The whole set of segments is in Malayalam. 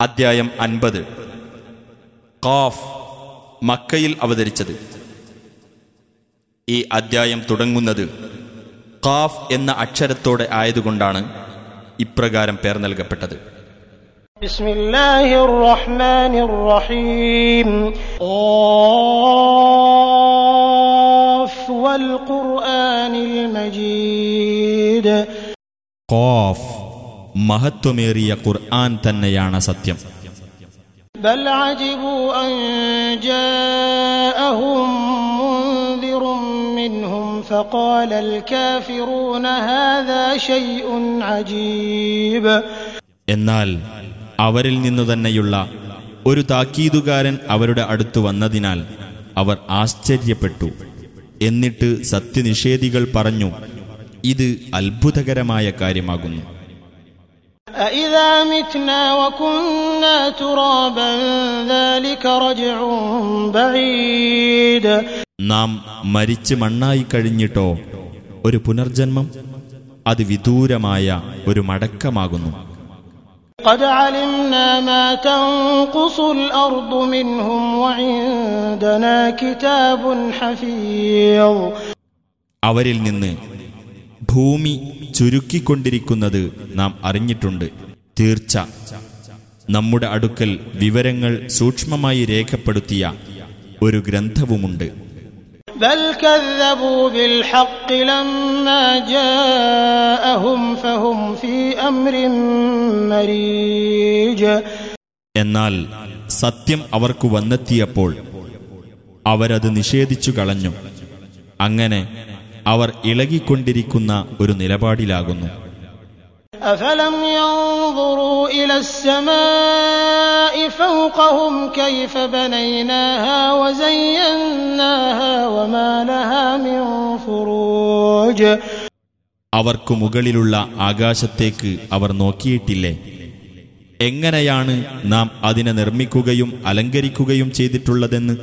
അദ്ധ്യായം അൻപത്. കാഫ് മക്കയിൽ അവതരിച്ചത്. ഈ അദ്ധ്യായം തുടങ്ങുന്നത് കാഫ് എന്ന അക്ഷരത്തോടെ ആയതുകൊണ്ടാണ് ഇപ്രകാരം പേർ നൽകപ്പെട്ടത്. ഖാഫ് മഹത്വമേറിയ ഖുർആൻ തന്നെയാണ് സത്യം. എന്നാൽ അവരിൽ നിന്നു തന്നെയുള്ള ഒരു താക്കീതുകാരൻ അവരുടെ അടുത്തു വന്നതിനാൽ അവർ ആശ്ചര്യപ്പെട്ടു. എന്നിട്ട് സത്യനിഷേധികൾ പറഞ്ഞു ഇത് അത്ഭുതകരമായ കാര്യമാകുന്നു. أإذا متنا وكنا ترابا ذلك رجع بعيد നാം മരിച്ച് മണ്ണായി കഴിഞ്ഞിട്ടോ ഒരു പുനർജന്മം അത് വിദൂരമായ ഒരു മടക്കമാകുന്നു قد علمنا ما تنقص الأرض منهم وعندنا كتاب حفيظ അവരിൽ നിന്ന് ഭൂമി ചുരുക്കിക്കൊണ്ടിരിക്കുന്നത് നാം അറിഞ്ഞിട്ടുണ്ട്. തീർച്ച. നമ്മുടെ അടുക്കൽ വിവരങ്ങൾ സൂക്ഷ്മമായി രേഖപ്പെടുത്തിയ ഒരു ഗ്രന്ഥവുമുണ്ട്. എന്നാൽ സത്യം അവർക്ക് വന്നെത്തിയപ്പോൾ അവരത് നിഷേധിച്ചു കളഞ്ഞു. അങ്ങനെ അവർ ഇളകിക്കൊണ്ടിരിക്കുന്ന ഒരു നിലപാടിലാകുന്നു أفلم ينظروا إلى السماء فوقهم كيف بنيناها وزيناها وما لها من فروج അവർക്കു മുകളിലുള്ള ആകാശത്തേക്ക് അവർ നോക്കിയിട്ടില്ലേ എങ്ങനെയാണ് നാം അതിനെ നിർമ്മിക്കുകയും അലങ്കരിക്കുകയും ചെയ്തിട്ടുള്ളതെന്ന്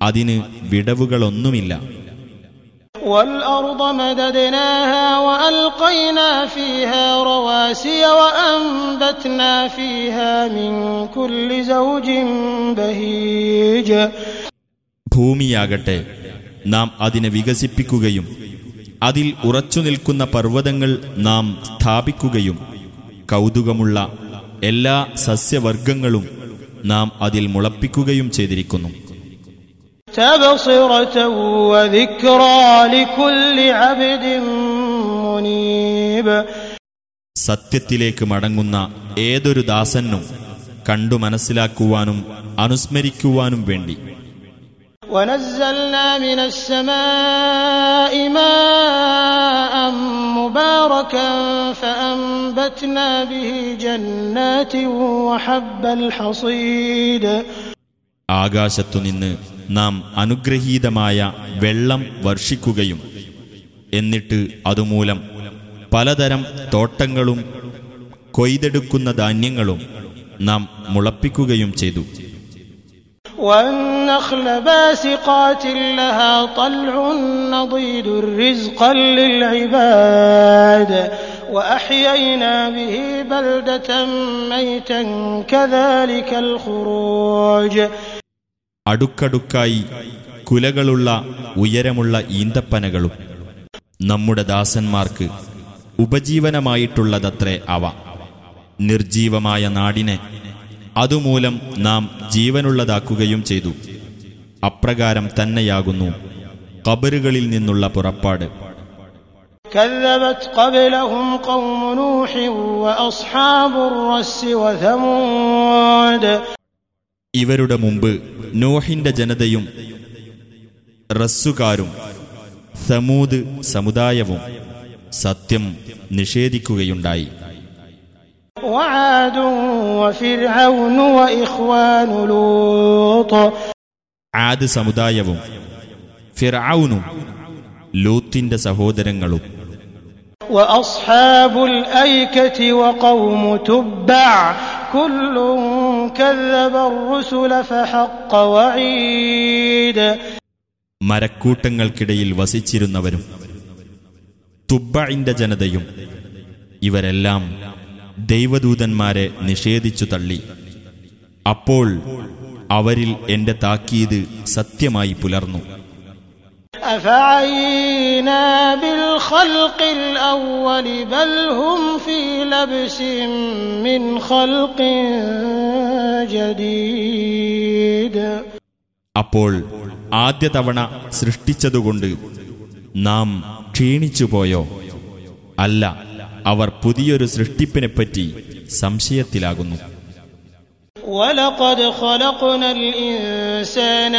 അതിന് വിടവുകളൊന്നുമില്ല والأرض مددناها وألقينا فيها رواسي وأنبتنا فيها من كل زوج بهيج ഭൂമിയാകട്ടെ നാം അതിനെ വികസിപ്പിക്കുകയും അതിൽ ഉറച്ചു നിൽക്കുന്ന പർവ്വതങ്ങൾ നാം സ്ഥാപിക്കുകയും കൗതുകമുള്ള എല്ലാ സസ്യവർഗങ്ങളും നാം അതിൽ മുളപ്പിക്കുകയും ചെയ്തിരിക്കുന്നു സത്യത്തിലേക്ക് മടങ്ങുന്ന ഏതൊരു ദാസനും കണ്ടു മനസ്സിലാക്കുവാനും അനുസ്മരിക്കുവാനും വേണ്ടി ونزلنا من السماء ماء مباركا فأنبتنا به جنات وحب الحصيد ആകാശത്തുനിന്ന് നാം അനുഗ്രഹീതമായ വെള്ളം വർഷിക്കുകയും എന്നിട്ട് അതുമൂലം പലതരം തോട്ടങ്ങളും കൊയ്തെടുക്കുന്ന ധാന്യങ്ങളും നാം മുളപ്പിക്കുകയും ചെയ്തു. അടുക്കടുക്കായി കുലകളുള്ള ഉയരമുള്ള ഈന്തപ്പനകളും നമ്മുടെ ദാസന്മാർക്ക് ഉപജീവനമായിട്ടുള്ളതത്രേ അവ നിർജീവമായ നാടിനെ അതുമൂലം നാം ജീവനുള്ളതാക്കുകയും ചെയ്തു അപ്രകാരം തന്നെയാകുന്നു കബറുകളിൽ നിന്നുള്ള പുറപ്പാട് كذبت قبلهم قوم نوح وأصحاب الرس وثمود ഇവരുടെ മുമ്പ് നോഹിന്റെ ജനതയും റസ്സുകാരും സമൂത് സമുദായവും സത്യം നിഷേധിക്കുകയുണ്ടായി وعاد وفرعون وإخوان لوط ആദ് സമുദായവും ഫിർഔനും ലൂത്തിന്റെ സഹോദരങ്ങളും وأصحاب الأيكة وقوم تبع كل كذب الرسل فحق وعيد മരക്കൂട്ടങ്ങൾക്കിടയിൽ വസിച്ചിരുന്നവരും തുബ്ബഇന്റെ ജനതയും ഇവരെല്ലാം ദൈവദൂതന്മാരെ നിഷേധിച്ചു തള്ളി അപ്പോൾ അവരിൽ എന്റെ താക്കീത് സത്യമായി പുലർന്നു أفعينا بالخلق الأول بل هم في لبس من خلق جديد അപ്പോൾ ആദ്യ തവണ സൃഷ്ടിച്ചതുകൊണ്ട് നാം ക്ഷീണിച്ചുപോയോ അല്ല അവർ പുതിയൊരു സൃഷ്ടിപ്പിനെപ്പറ്റി സംശയത്തിലാകുന്നു ولقد خلقنا الإنسان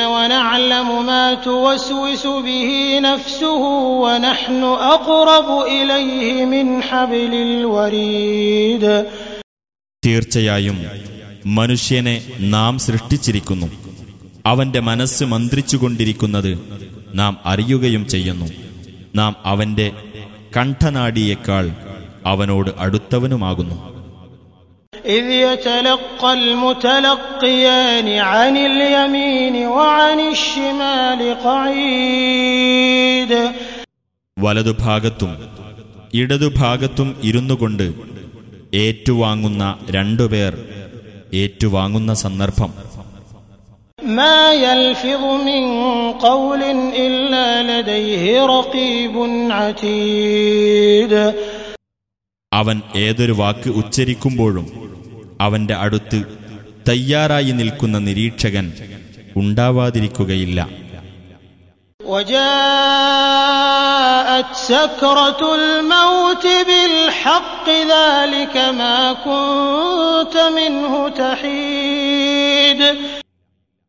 ونعلم ما توسوس به نفسه ونحن أقرب إليه من حبل الوريد തീർച്ചയായും മനുഷ്യനെ നാം സൃഷ്ടിച്ചിരിക്കുന്നു അവന്റെ മനസ്സ് മന്ത്രിച്ചുകൊണ്ടിരിക്കുന്നത് നാം അറിയുകയും ചെയ്യുന്നു നാം അവന്റെ കണ്ഠനാടിയേക്കാൾ അവനോട് അടുത്തവനുമാകുന്നു إذ يتلقى المتلقيان عن اليمين وعن الشمال قعيد വലതുഭാഗത്തും ഇടതുഭാഗത്തും ഇരുന്നുകൊണ്ട് ഏറ്റുവാങ്ങുന്ന രണ്ടുപേർ ഏറ്റുവാങ്ങുന്ന സന്ദർഭം ما يلفظ من قول إلا لديه رقيب عتيد അവൻ ഏതൊരു വാക്ക് ഉച്ചരിക്കുമ്പോഴും അവന്റെ അടുത്ത് തയ്യാറായി നിൽക്കുന്ന നിരീക്ഷകൻ ഉണ്ടാവാതിരിക്കുകയില്ല.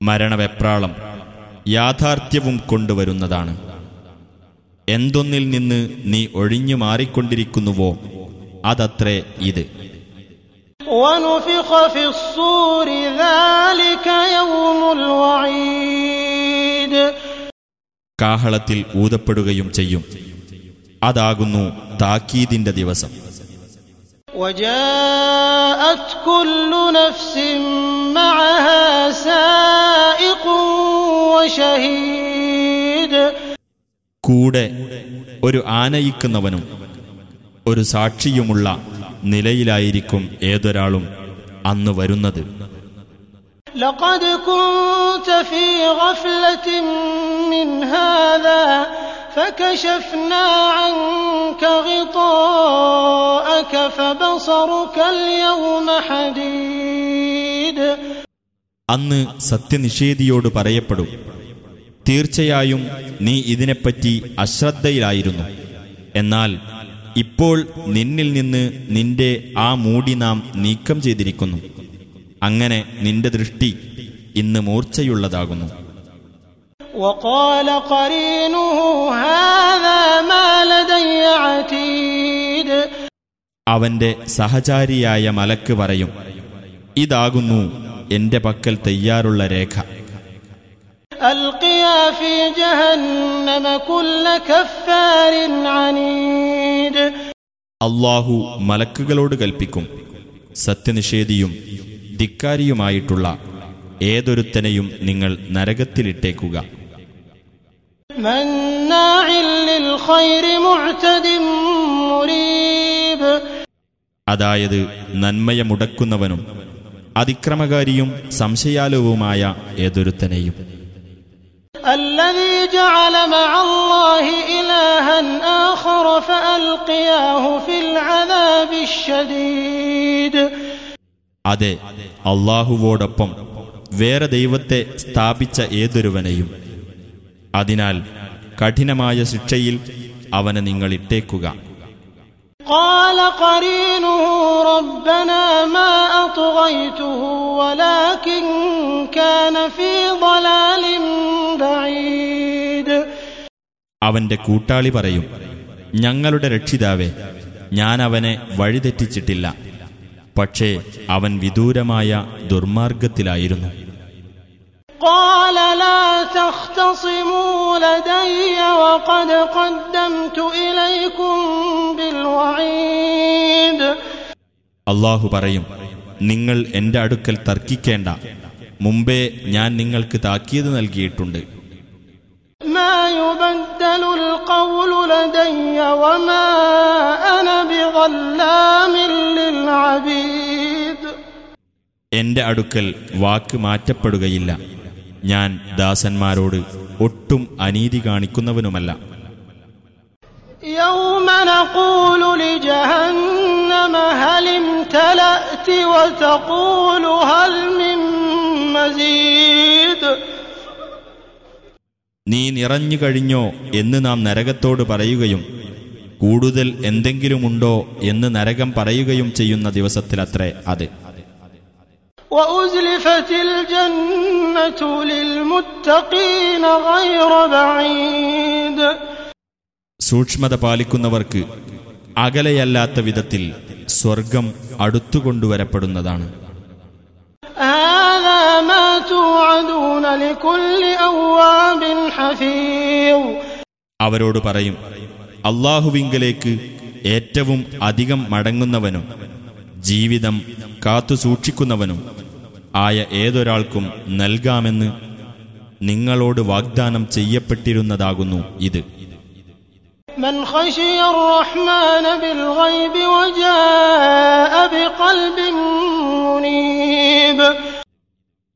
മരണവെപ്രാളം യാഥാർത്ഥ്യവും കൊണ്ടുവരുന്നതാണ്. എന്തൊന്നിൽ നിന്ന് നീ ഒഴിഞ്ഞു മാറിക്കൊണ്ടിരിക്കുന്നുവോ അതത്രേ ഇത്. കാഹളത്തിൽ ഊതപ്പെടുകയും ചെയ്യും. അതാകുന്നു താക്കീദിന്റെ ദിവസം. കൂടെ ഒരു ആനയിക്കുന്നവനും ഒരു സാക്ഷിയുമുള്ള നിലയിലായിരിക്കും ഏതൊരാളും അന്ന് വരുന്നത് لقد كنت في غفلة من هذا فكشفنا عنك غطاءك فبصرك اليوم حديد അന്ന് സത്യനിഷേധിയോട് പറയപ്പെടും തീർച്ചയായും നീ ഇതിനെപ്പറ്റി അശ്രദ്ധയിലായിരുന്നു എന്നാൽ ഇപ്പോൾ നിന്നിൽ നിന്ന് നിന്റെ ആ മൂടി നാം നീക്കം ചെയ്തിരിക്കുന്നു. അങ്ങനെ നിന്റെ ദൃഷ്ടി ഇന്ന് മൂർച്ചയുള്ളതാകുന്നു. അവന്റെ സഹചാരിയായ മലക്ക് പറയും ഇതാകുന്നു എന്റെ പക്കൽ തയ്യാറുള്ള രേഖ. അൽക്കിയ ഫീ ജഹന്നമ കുല്ല കഫാരിൻ അനീ അള്ളാഹു മലക്കുകളോട് കൽപ്പിക്കും. സത്യനിഷേധിയും ധിക്കാരിയുമായിട്ടുള്ള ഏതൊരുത്തനെയും നിങ്ങൾ നരകത്തിലിട്ടേക്കുക. അതായത് നന്മയമുടക്കുന്നവനും അതിക്രമകാരിയും സംശയാലുവുമായ ഏതൊരുത്തനെയും. الذي جعل مع الله إلها آخر فألقياه في العذاب الشديد അതെ അള്ളാഹുവോടൊപ്പം വേറെ ദൈവത്തെ സ്ഥാപിച്ച ഏതൊരുവനെയും അതിനാൽ കഠിനമായ ശിക്ഷയിൽ അവനെ നിങ്ങൾ ഇട്ടേക്കുക قال قرينه ربنا ما أطغيته ولكن كان في ضلال بعيد അവന്റെ കൂട്ടാളി പറയും ഞങ്ങളുടെ രക്ഷിതാവേ ഞാൻ അവനെ വഴിതെറ്റിച്ചിട്ടില്ല പക്ഷേ അവൻ വിദൂരമായ ദുർമാർഗത്തിലായിരുന്നു قال لا تختصموا لدي وقد قدمت إليكم بالوعيد അള്ളാഹു പറയും നിങ്ങൾ എന്റെ അടുക്കൽ തർക്കിക്കേണ്ട മുമ്പേ ഞാൻ നിങ്ങൾക്ക് താക്കീത് നൽകിയിട്ടുണ്ട് ما يبدل القول لدي وما أنا بظلام للعبيد എന്റെ അടുക്കൽ വാക്ക് മാറ്റപ്പെടുകയില്ല ഞാൻ ദാസന്മാരോട് ഒട്ടും അനീതി കാണിക്കുന്നവനുമല്ല. നീ നിറഞ്ഞു കഴിഞ്ഞോ എന്ന് നാം നരകത്തോട് പറയുകയും കൂടുതൽ എന്തെങ്കിലുമുണ്ടോ എന്ന് നരകം പറയുകയും ചെയ്യുന്ന ദിവസത്തിലത്രേ അത്. وأزلفت الجنة للمتقين غير بعيد സൂക്ഷ്മത പാലിക്കുന്നവർക്ക് അകലെയല്ലാത്ത വിധത്തിൽ സ്വർഗം അടുത്തുകൊണ്ടുവരപ്പെടുന്നതാണ് هذا ما توعدون لكل أواب حفيظ അവരോട് പറയും അള്ളാഹുവിങ്കലേക്ക് ഏറ്റവും അധികം മടങ്ങുന്നവനും ജീവിതം കാത്തു സൂക്ഷിക്കുന്നവനും ആയ ഏതൊരാൾക്കും നൽകാമെന്ന് നിങ്ങളോട് വാഗ്ദാനം ചെയ്യപ്പെട്ടിരുന്നതാകുന്നു ഇത്.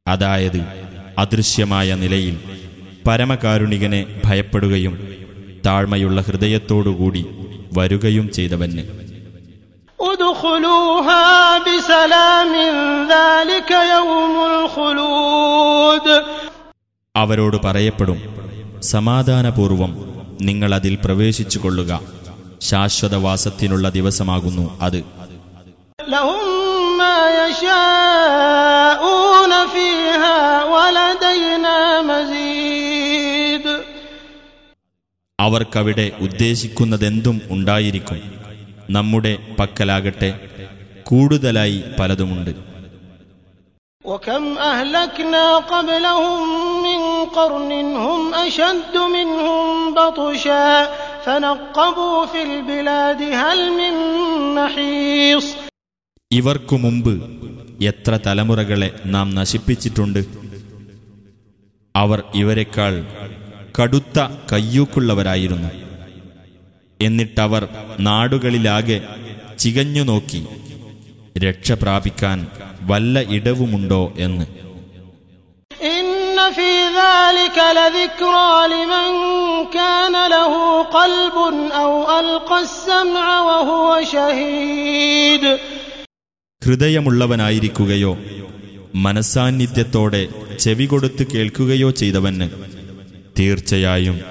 അതായത് അദൃശ്യമായ നിലയിൽ പരമകാരുണികനെ ഭയപ്പെടുകയും താഴ്മയുള്ള ഹൃദയത്തോടുകൂടി വരുകയും ചെയ്തവന്. ഉദുഖുലൂഹാ അവരോട് പറയപ്പെടും സമാധാനപൂർവം നിങ്ങൾ അതിൽ പ്രവേശിച്ചു കൊള്ളുക ശാശ്വതവാസത്തിനുള്ള ദിവസമാകുന്നു അത്. അവർക്കവിടെ ഉദ്ദേശിക്കുന്നതെന്തും ഉണ്ടായിരിക്കും. നമ്മുടെ പക്കലാകട്ടെ കൂടുതലായി പലതുമുണ്ട് وكم أهلكنا قبلهم من قرن هم أشد منهم بطشا فنقبوا في البلاد هل من محيص ഇവർക്കു മുമ്പ് എത്ര തലമുറകളെ നാം നശിപ്പിച്ചിട്ടുണ്ട് അവർ ഇവരെക്കാൾ കടുത്ത കയ്യൂക്കുള്ളവരായിരുന്നു എന്നിട്ടവർ നാടുകളിലാകെ ചികഞ്ഞു നോക്കി രക്ഷ പ്രാപിക്കാൻ വല്ല ഇടവുമുണ്ടോ എന്ന്. ഹൃദയമുള്ളവനായിരിക്കുകയോ മനസാന്നിധ്യത്തോടെ ചെവി കൊടുത്ത് കേൾക്കുകയോ ചെയ്തവന് തീർച്ചയായും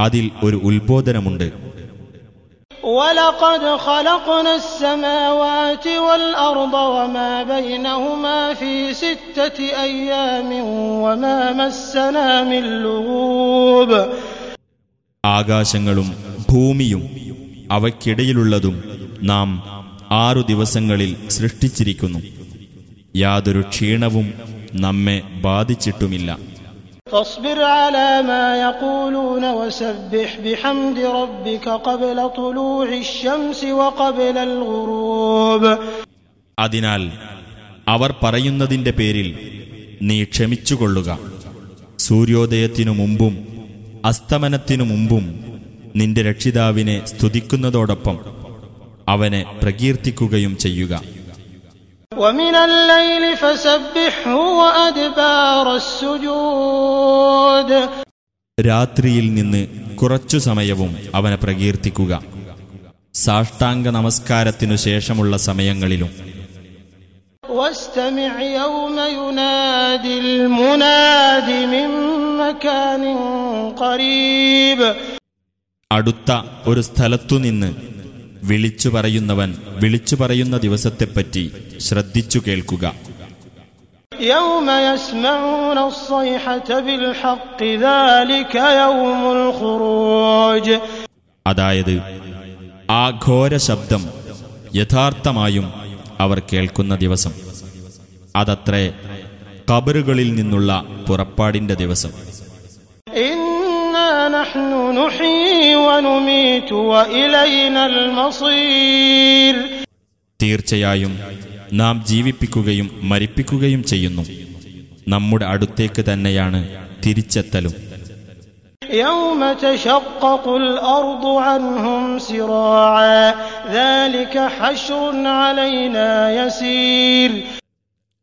അതിൽ ഒരു ഉത്ബോധനമുണ്ട്. ولقد خلقنا السماوات والأرض وما بينهما في ستة أيام وما مسنا من لغوب ആകാശങ്ങളും ഭൂമിയും അവയ്ക്കിടയിലുള്ളതും നാം ആറു ദിവസങ്ങളിൽ സൃഷ്ടിച്ചിരിക്കുന്നു യാതൊരു ക്ഷീണവും നമ്മെ ബാധിച്ചിട്ടുമില്ല فاصبر على ما يقولون وسبح بحمد ربك قبل طلوع الشمس وقبل الغروب അതിനാൽ അവർ പറയുന്നതിന്റെ പേരിൽ നീ ക്ഷമിച്ചുകൊള്ളുക സൂര്യോദയത്തിനു മുമ്പും അസ്തമനത്തിനു മുമ്പും നിന്റെ രക്ഷിതാവിനെ സ്തുതിക്കുന്നതോടൊപ്പം അവനെ പ്രകീർത്തിക്കുകയും ചെയ്യുക ومن الليل فسبحه وأدبار السجود രാത്രിയിൽ നിന്ന് കുറച്ചു സമയവും അവനെ പ്രകീർത്തിക്കുക സാഷ്ടാംഗ നമസ്കാരത്തിനു ശേഷമുള്ള സമയങ്ങളിലും واستمع يوم ينادي المناد من مكان قريب അടുത്ത ഒരു സ്ഥലത്തുനിന്ന് വിളിച്ചു പറയുന്നവൻ വിളിച്ചു പറയുന്ന ദിവസത്തെപ്പറ്റി ശ്രദ്ധിച്ചു കേൾക്കുക. അതായത് ആ ഘോര ശബ്ദം യഥാർത്ഥമായും അവർ കേൾക്കുന്ന ദിവസം. അതത്രേ കബറുകളിൽ നിന്നുള്ള പുറപ്പാടിന്റെ ദിവസം. തീർച്ചയായും നാം ജീവിപ്പിക്കുകയും മരിപ്പിക്കുകയും ചെയ്യുന്നു നമ്മുടെ അടുത്തേക്ക് തന്നെയാണ് തിരിച്ചെത്തലും يوم تشقق الأرض عنهم سراعا ذلك حشر علينا يسير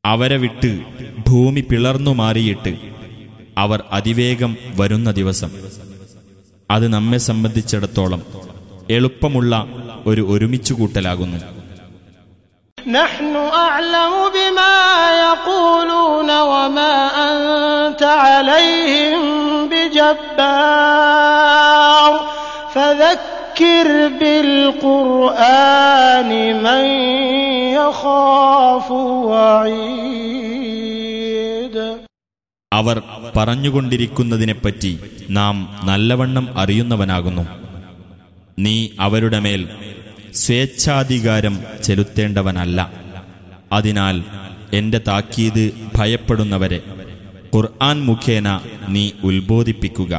അവരെ വിട്ട് ഭൂമി പിളർന്നു മാറിയിട്ട് അവർ അതിവേഗം വരുന്ന ദിവസം അത് നമ്മെ സംബന്ധിച്ചിടത്തോളം എളുപ്പമുള്ള ഒരു ഒരുമിച്ചുകൂട്ടലാകുന്നു نحن أعلم بما يقولون وما أنت عليهم بجبار فذكر بالقرآن من يخاف وعيد അവർ പറഞ്ഞുകൊണ്ടിരിക്കുന്നതിനെപ്പറ്റി നാം നല്ലവണ്ണം അറിയുന്നവനാകുന്നു. നീ അവരുടെ മേൽ സ്വേച്ഛാധികാരം ചെലുത്തേണ്ടവനല്ല. അതിനാൽ എന്റെ താക്കീത് ഭയപ്പെടുന്നവരെ ഖുർആൻ മുഖേന നീ ഉത്ബോധിപ്പിക്കുക.